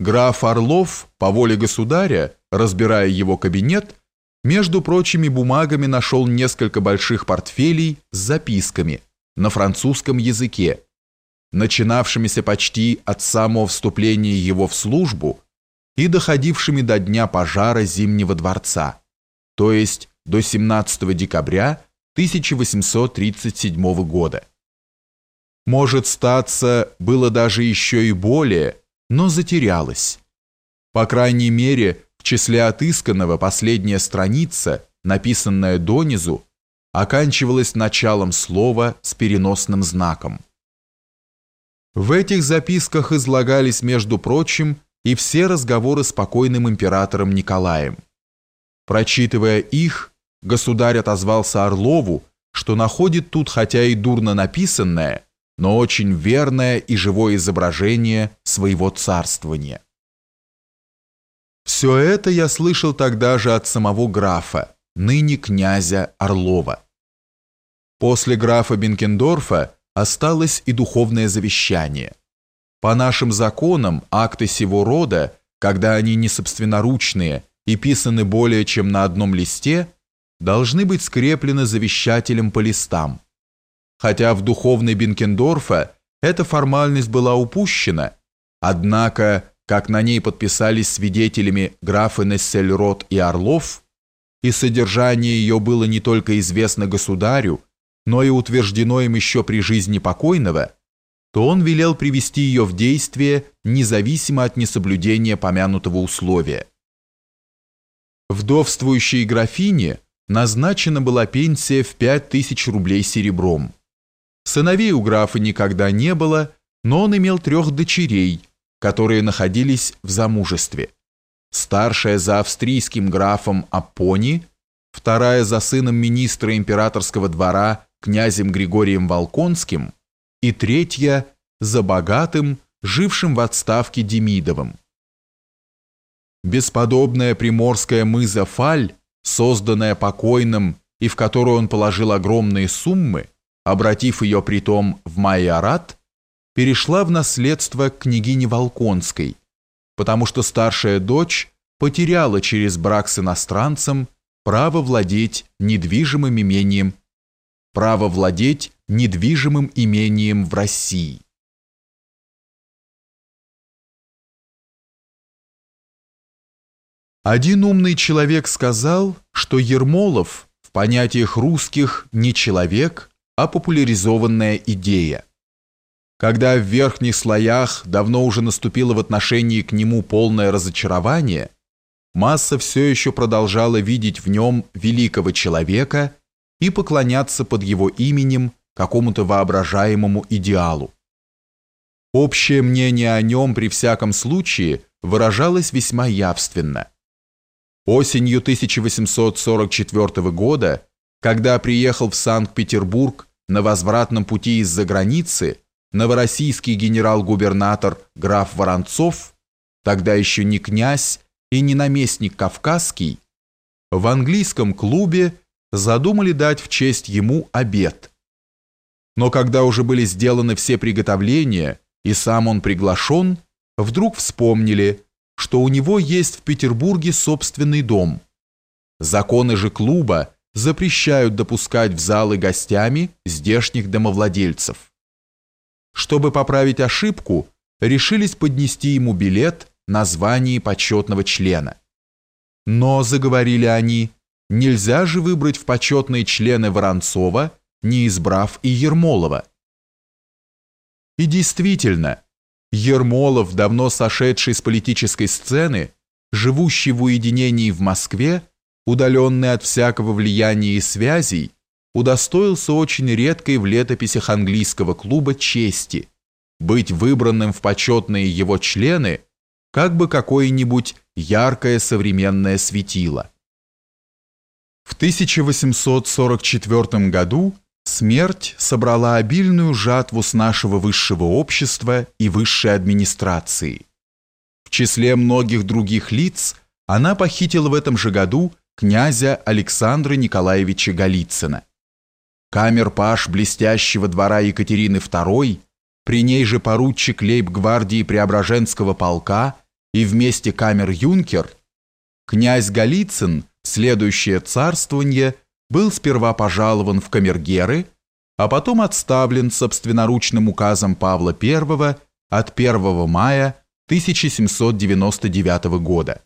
Граф Орлов, по воле государя, разбирая его кабинет, между прочими бумагами нашел несколько больших портфелей с записками на французском языке, начинавшимися почти от самого вступления его в службу и доходившими до дня пожара Зимнего дворца, то есть до 17 декабря 1837 года. Может статься, было даже еще и более, но затерялось. По крайней мере, в числе отысканного последняя страница, написанная донизу, оканчивалась началом слова с переносным знаком. В этих записках излагались, между прочим, и все разговоры с покойным императором Николаем. Прочитывая их, государь отозвался Орлову, что находит тут хотя и дурно написанное, но очень верное и живое изображение своего царствования. Все это я слышал тогда же от самого графа, ныне князя Орлова. После графа Бенкендорфа осталось и духовное завещание. По нашим законам акты сего рода, когда они не собственноручные и писаны более чем на одном листе, должны быть скреплены завещателем по листам, Хотя в духовной Бенкендорфа эта формальность была упущена, однако, как на ней подписались свидетелями графы Нессельрот и Орлов, и содержание ее было не только известно государю, но и утверждено им еще при жизни покойного, то он велел привести ее в действие независимо от несоблюдения помянутого условия. Вдовствующей графине назначена была пенсия в 5000 рублей серебром. Сыновей у графа никогда не было, но он имел трех дочерей, которые находились в замужестве. Старшая за австрийским графом Апони, вторая за сыном министра императорского двора князем Григорием Волконским и третья за богатым, жившим в отставке Демидовым. Бесподобная приморская мыза Фаль, созданная покойным и в которую он положил огромные суммы, обратив ее притом в майорат, перешла в наследство к княгине Волконской, потому что старшая дочь потеряла через брак с иностранцем право владеть недвижимым имением, право владеть недвижимым имением в России. Один умный человек сказал, что Ермолов в понятиях русских не человек, а популяризованная идея. Когда в верхних слоях давно уже наступило в отношении к нему полное разочарование, масса все еще продолжала видеть в нем великого человека и поклоняться под его именем какому-то воображаемому идеалу. Общее мнение о нем при всяком случае выражалось весьма явственно. Осенью 1844 года когда приехал в Санкт-Петербург на возвратном пути из-за границы новороссийский генерал-губернатор граф Воронцов, тогда еще не князь и не наместник Кавказский, в английском клубе задумали дать в честь ему обед. Но когда уже были сделаны все приготовления и сам он приглашен, вдруг вспомнили, что у него есть в Петербурге собственный дом. Законы же клуба запрещают допускать в залы гостями здешних домовладельцев. Чтобы поправить ошибку, решились поднести ему билет на звание почетного члена. Но, заговорили они, нельзя же выбрать в почетные члены Воронцова, не избрав и Ермолова. И действительно, Ермолов, давно сошедший с политической сцены, живущий в уединении в Москве, удаленный от всякого влияния и связей, удостоился очень редкой в летописях английского клуба чести быть выбранным в почетные его члены как бы какое-нибудь яркое современное светило. В 1844 году смерть собрала обильную жатву с нашего высшего общества и высшей администрации. В числе многих других лиц она похитила в этом же году князя Александра Николаевича Голицына. Камер-паш блестящего двора Екатерины II, при ней же поручик лейб-гвардии Преображенского полка и вместе камер-юнкер, князь Голицын следующее царствование был сперва пожалован в камергеры, а потом отставлен собственноручным указом Павла I от 1 мая 1799 года